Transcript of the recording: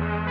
Bye.